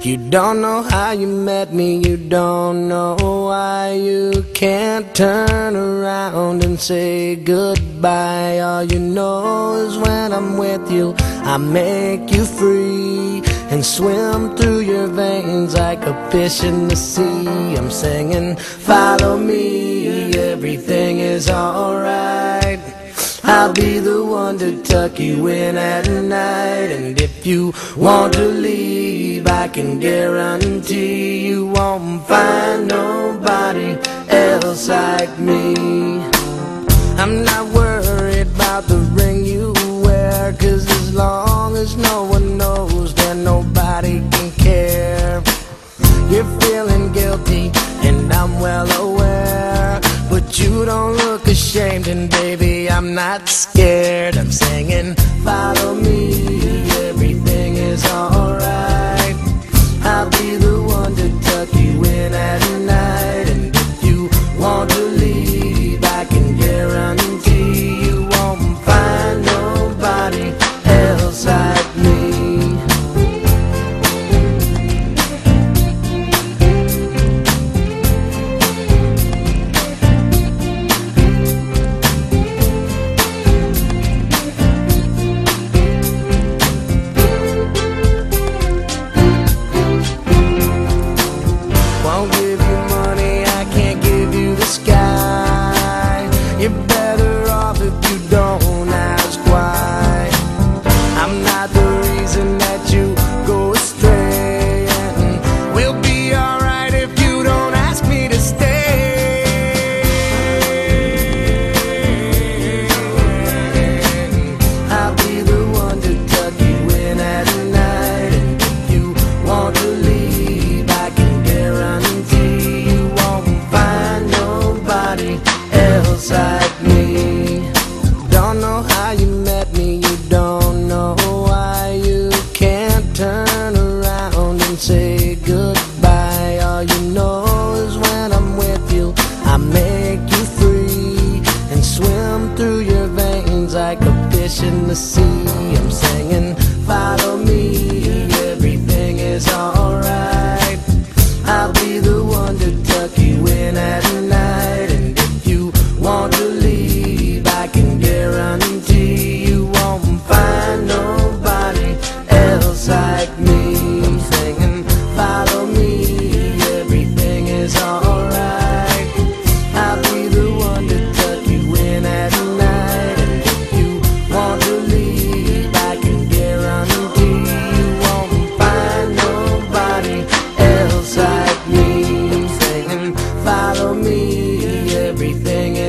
You don't know how you met me, you don't know why you can't turn around and say goodbye. All you know is when I'm with you, I make you free and swim through your veins like a fish in the sea. I'm singing, follow me, everything is alright. I'll be the one to tuck you in at night. And if you want to leave, I can guarantee you won't find nobody else like me. I'm not worried about the ring you wear, cause as long as no one knows, then nobody can care. You're feeling guilty, and I'm well aware. But you don't look ashamed, and baby, I'm not scared. I'm singing, follow me, Won't give through your veins like a fish in the sea. I'm singing, follow me, everything is alright.